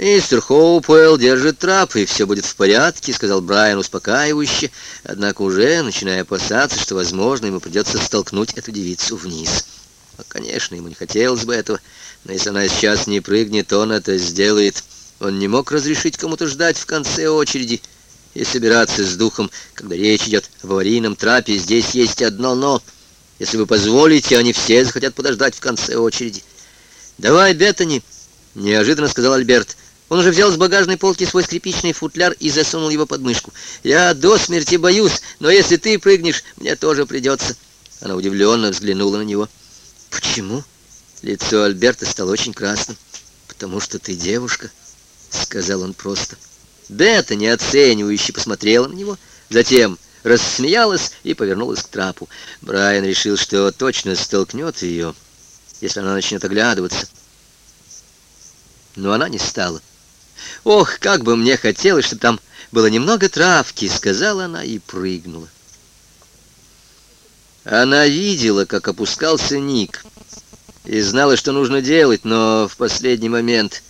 «Мистер Хоупуэлл держит трап, и все будет в порядке», — сказал Брайан успокаивающе, однако уже начиная опасаться, что, возможно, ему придется столкнуть эту девицу вниз. А, конечно, ему не хотелось бы этого, но если она сейчас не прыгнет, он это сделает. Он не мог разрешить кому-то ждать в конце очереди и собираться с духом, когда речь идет об аварийном трапе. Здесь есть одно «но». Если вы позволите, они все захотят подождать в конце очереди. «Давай, Беттани», — неожиданно сказал Альберт. Он уже взял с багажной полки свой скрипичный футляр и засунул его под мышку. «Я до смерти боюсь, но если ты прыгнешь, мне тоже придется». Она удивленно взглянула на него. «Почему?» Лицо Альберта стало очень красным. «Потому что ты девушка», — сказал он просто. Бета неоценивающе посмотрела на него, затем рассмеялась и повернулась к трапу. Брайан решил, что точно столкнет ее, если она начнет оглядываться. Но она не стала. «Ох, как бы мне хотелось, чтобы там было немного травки!» — сказала она и прыгнула. Она видела, как опускался Ник, и знала, что нужно делать, но в последний момент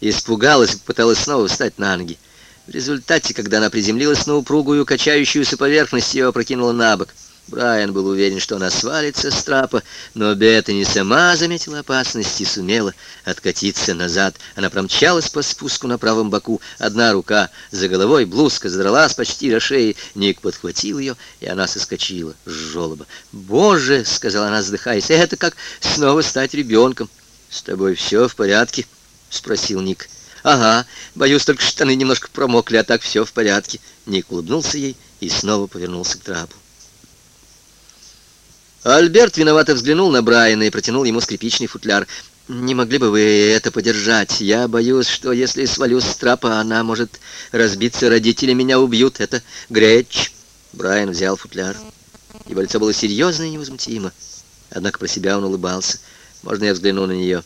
испугалась и попыталась снова встать на ноги. В результате, когда она приземлилась на упругую, качающуюся поверхность, ее опрокинула на бок — Брайан был уверен, что она свалится с трапа, но Беттани сама заметила опасность и сумела откатиться назад. Она промчалась по спуску на правом боку. Одна рука за головой, блузка задралась почти до шеи. Ник подхватил ее, и она соскочила с жолоба. «Боже!» — сказала она, задыхаясь. «Это как снова стать ребенком». «С тобой все в порядке?» — спросил Ник. «Ага, боюсь, только штаны немножко промокли, а так все в порядке». Ник улыбнулся ей и снова повернулся к трапу. Альберт виновато взглянул на Брайана и протянул ему скрипичный футляр. «Не могли бы вы это подержать? Я боюсь, что если свалюсь с трапа, она может разбиться, родители меня убьют. Это Греч». Брайан взял футляр. Его лицо было серьезно и невозмутимо. Однако про себя он улыбался. «Можно я взгляну на нее?»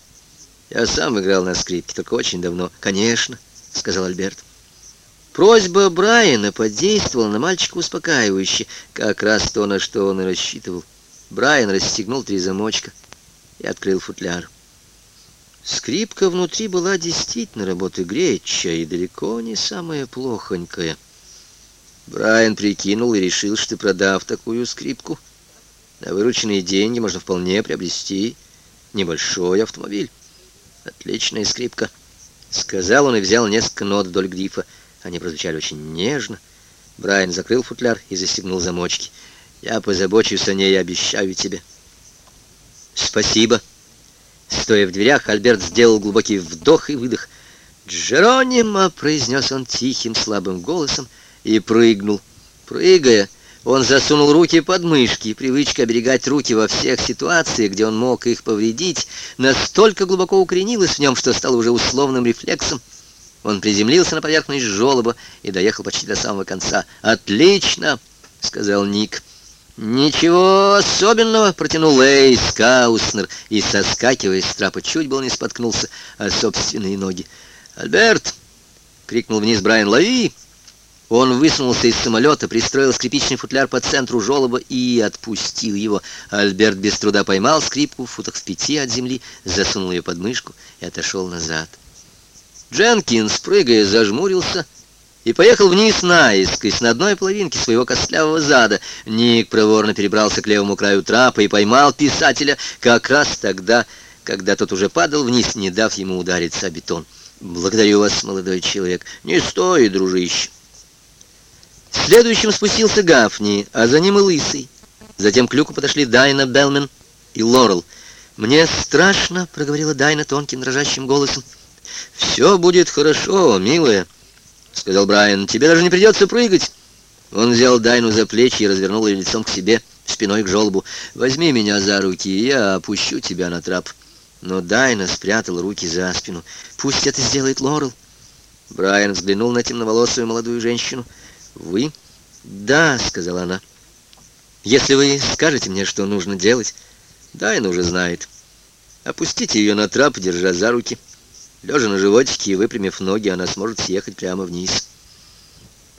«Я сам играл на скрипке, только очень давно». «Конечно», — сказал Альберт. Просьба Брайана подействовала на мальчика успокаивающе, как раз то, на что он и рассчитывал. Брайан расстегнул три замочка и открыл футляр. Скрипка внутри была действительно работы Греча и далеко не самая плохонькая. Брайан прикинул и решил, что, продав такую скрипку, на вырученные деньги можно вполне приобрести небольшой автомобиль. Отличная скрипка, сказал он и взял несколько нот вдоль грифа. Они прозвучали очень нежно. Брайан закрыл футляр и застегнул замочки. Я позабочусь о ней, обещаю тебе. Спасибо. Стоя в дверях, Альберт сделал глубокий вдох и выдох. «Джеронимо!» — произнес он тихим, слабым голосом и прыгнул. Прыгая, он засунул руки под мышки, привычка оберегать руки во всех ситуациях, где он мог их повредить, настолько глубоко укоренилась в нем, что стало уже условным рефлексом. Он приземлился на поверхность желоба и доехал почти до самого конца. «Отлично!» — сказал Ник. «Ничего особенного», — протянул Эйс Кауснер и, соскакивая с трапа, чуть было не споткнулся о собственные ноги. «Альберт!» — крикнул вниз Брайан. «Лови!» Он высунулся из самолета, пристроил скрипичный футляр по центру желоба и отпустил его. Альберт без труда поймал скрипку в футах в пяти от земли, засунул ее под мышку и отошел назад. Дженкинс, прыгая, зажмурился — и поехал вниз наискось на одной половинке своего костлявого зада. Ник проворно перебрался к левому краю трапа и поймал писателя как раз тогда, когда тот уже падал вниз, не дав ему удариться о бетон. «Благодарю вас, молодой человек. Не стоит, дружище». Следующим спустился Гафни, а за ним и Лысый. Затем к люку подошли Дайна Белмен и Лорел. «Мне страшно», — проговорила Дайна тонким дрожащим голосом. «Все будет хорошо, милая». — сказал Брайан. «Тебе даже не придется прыгать». Он взял Дайну за плечи и развернул ее лицом к себе, спиной к желобу. «Возьми меня за руки, и я опущу тебя на трап». Но Дайна спрятала руки за спину. «Пусть это сделает Лорел». Брайан взглянул на темноволосую молодую женщину. «Вы?» «Да», — сказала она. «Если вы скажете мне, что нужно делать, Дайна уже знает. Опустите ее на трап, держа за руки». Лежа на животике и выпрямив ноги, она сможет съехать прямо вниз.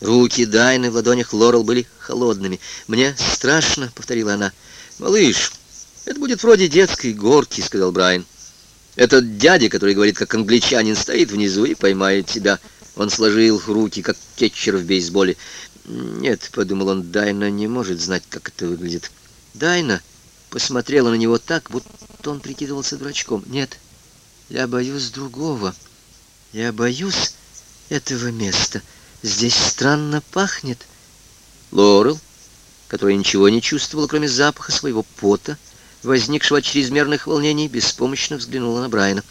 Руки Дайны в ладонях Лорел были холодными. «Мне страшно», — повторила она. «Малыш, это будет вроде детской горки», — сказал Брайан. Этот дядя, который говорит, как англичанин, стоит внизу и поймает тебя. Он сложил руки, как кетчер в бейсболе. Нет, подумал он, Дайна не может знать, как это выглядит. Дайна посмотрела на него так, будто он прикидывался дурачком. Нет, я боюсь другого. Я боюсь этого места. Здесь странно пахнет. Лорел, которая ничего не чувствовала, кроме запаха своего пота, возникшего от чрезмерных волнений, беспомощно взглянула на Брайана.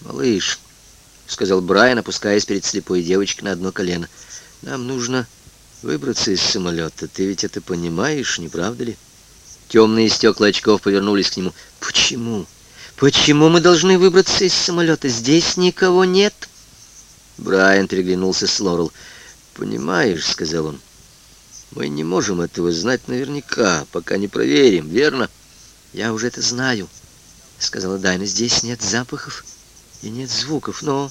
«Малыш», — сказал Брайан, опускаясь перед слепой девочкой на одно колено, — «нам нужно выбраться из самолета. Ты ведь это понимаешь, не правда ли?» Темные стекла очков повернулись к нему. «Почему? Почему мы должны выбраться из самолета? Здесь никого нет!» Брайан переглянулся с Лорел. «Понимаешь», — сказал он, — «мы не можем этого знать наверняка, пока не проверим, верно?» «Я уже это знаю», — сказала Дайна. «Здесь нет запахов и нет звуков, но...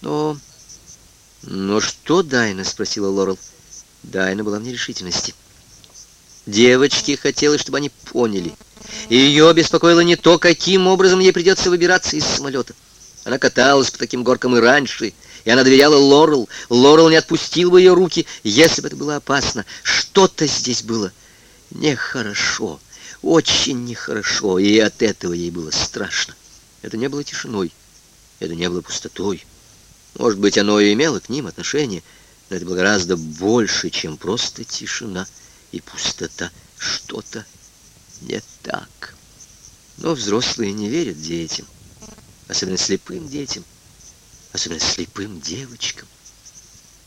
но...» «Но что, Дайна?» — спросила Лорел. Дайна была в нерешительности. Девочке хотелось, чтобы они поняли. И ее беспокоило не то, каким образом ей придется выбираться из самолета. Она каталась по таким горкам и раньше, и она доверяла Лорел. Лорел не отпустил бы ее руки, если бы это было опасно. Что-то здесь было нехорошо очень нехорошо, и от этого ей было страшно. Это не было тишиной, это не было пустотой. Может быть, оно и имело к ним отношение, но это было гораздо больше, чем просто тишина и пустота. Что-то не так. Но взрослые не верят детям, особенно слепым детям, особенно слепым девочкам.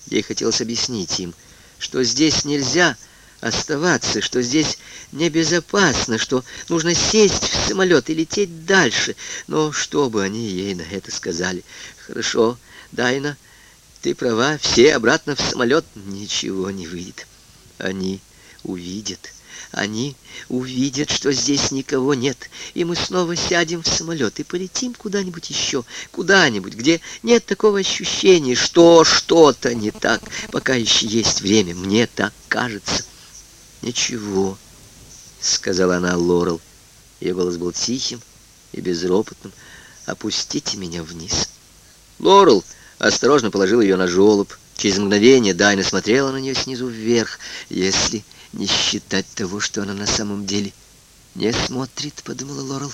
Ей хотелось объяснить им, что здесь нельзя оставаться, что здесь небезопасно, что нужно сесть в самолет и лететь дальше. Но что бы они ей на это сказали? Хорошо, Дайна, ты права, все обратно в самолет. Ничего не выйдет. Они увидят. Они увидят, что здесь никого нет, и мы снова сядем в самолет и полетим куда-нибудь еще, куда-нибудь, где нет такого ощущения, что что-то не так, пока еще есть время, мне так кажется. «Ничего», — сказала она Лорел. Ее голос был тихим и безропотным. «Опустите меня вниз». Лорел осторожно положил ее на жолоб. Через мгновение Дайна смотрела на нее снизу вверх, если не считать того, что она на самом деле не смотрит, подумала Лорел.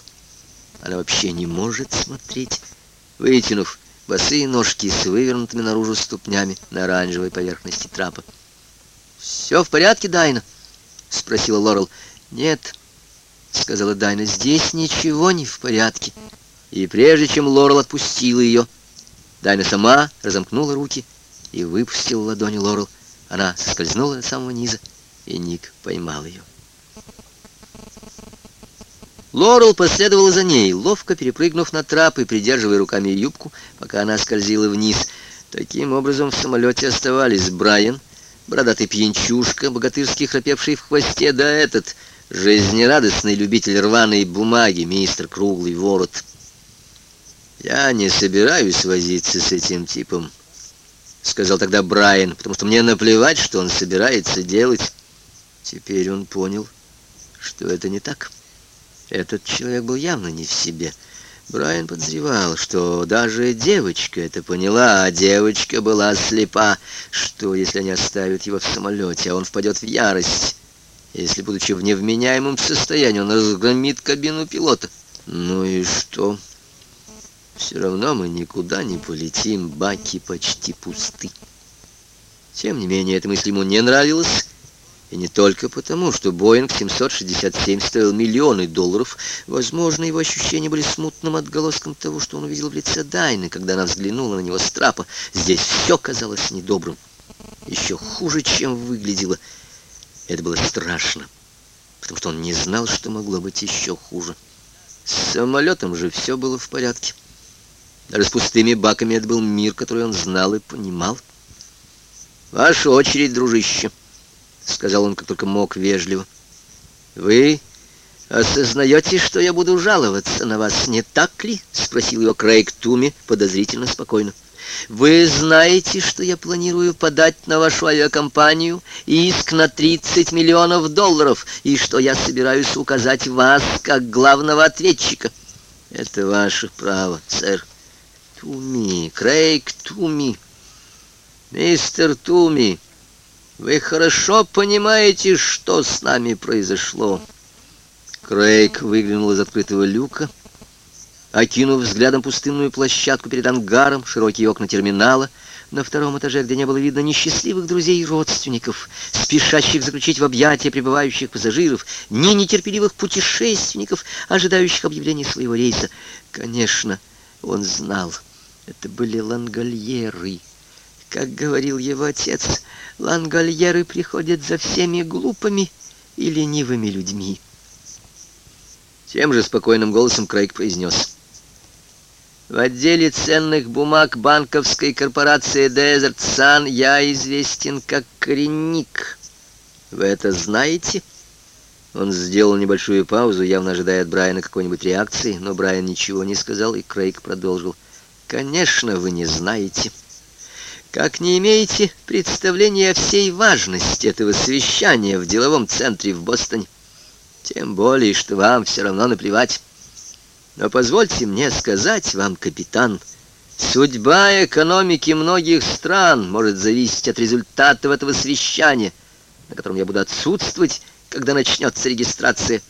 Она вообще не может смотреть, вытянув босые ножки с вывернутыми наружу ступнями на оранжевой поверхности трапа. «Все в порядке, Дайна?» — спросила Лорел. «Нет», — сказала Дайна, — «здесь ничего не в порядке». И прежде чем Лорел отпустила ее, Дайна сама разомкнула руки и выпустила ладони Лорел. Она соскользнула до самого низа, и Ник поймал ее. Лорел последовала за ней, ловко перепрыгнув на трап и придерживая руками юбку, пока она скользила вниз. Таким образом в самолете оставались Брайан, бородатый пьянчушка, богатырский храпевший в хвосте, да этот жизнерадостный любитель рваной бумаги, мистер Круглый Ворот. «Я не собираюсь возиться с этим типом», — сказал тогда Брайан, «потому что мне наплевать, что он собирается делать». Теперь он понял, что это не так. Этот человек был явно не в себе. Брайан подозревал, что даже девочка это поняла, а девочка была слепа, что если они оставят его в самолете, а он впадет в ярость, если, будучи в невменяемом состоянии, он разгромит кабину пилота. Ну и что? Все равно мы никуда не полетим, баки почти пусты. Тем не менее, эта мысль ему не нравилась, и не только потому, что Боинг 767 стоил миллионы долларов. Возможно, его ощущения были смутным отголоском того, что он увидел в лице Дайны, когда она взглянула на него с трапа. Здесь все казалось недобрым. Еще хуже, чем выглядело. Это было страшно, потому что он не знал, что могло быть еще хуже. С самолетом же все было в порядке. Даже с пустыми баками это был мир, который он знал и понимал. «Ваша очередь, дружище», — сказал он, как только мог, вежливо. «Вы осознаете, что я буду жаловаться на вас, не так ли?» — спросил его Крейг Туми подозрительно спокойно. «Вы знаете, что я планирую подать на вашу авиакомпанию иск на 30 миллионов долларов, и что я собираюсь указать вас как главного ответчика». Это ваше право, сэр. Туми, Крейг Туми. Мистер Туми, вы хорошо понимаете, что с нами произошло. Крейг выглянул из открытого люка, окинув взглядом пустынную площадку перед ангаром, широкие окна терминала — на втором этаже, где не было видно ни счастливых друзей и родственников, спешащих заключить в объятия прибывающих пассажиров, ни нетерпеливых путешественников, ожидающих объявления своего рейса. Конечно, он знал, это были лангольеры. Как говорил его отец, лангольеры приходят за всеми глупыми и ленивыми людьми. Тем же спокойным голосом Крейг произнес — в отделе ценных бумаг банковской корпорации Desert Sun я известен как коренник. Вы это знаете? Он сделал небольшую паузу, явно ожидая от Брайана какой-нибудь реакции, но Брайан ничего не сказал, и Крейг продолжил. «Конечно, вы не знаете. Как не имеете представления о всей важности этого совещания в деловом центре в Бостоне. Тем более, что вам все равно наплевать». Но позвольте мне сказать вам, капитан, судьба экономики многих стран может зависеть от результатов этого совещания, на котором я буду отсутствовать, когда начнется регистрация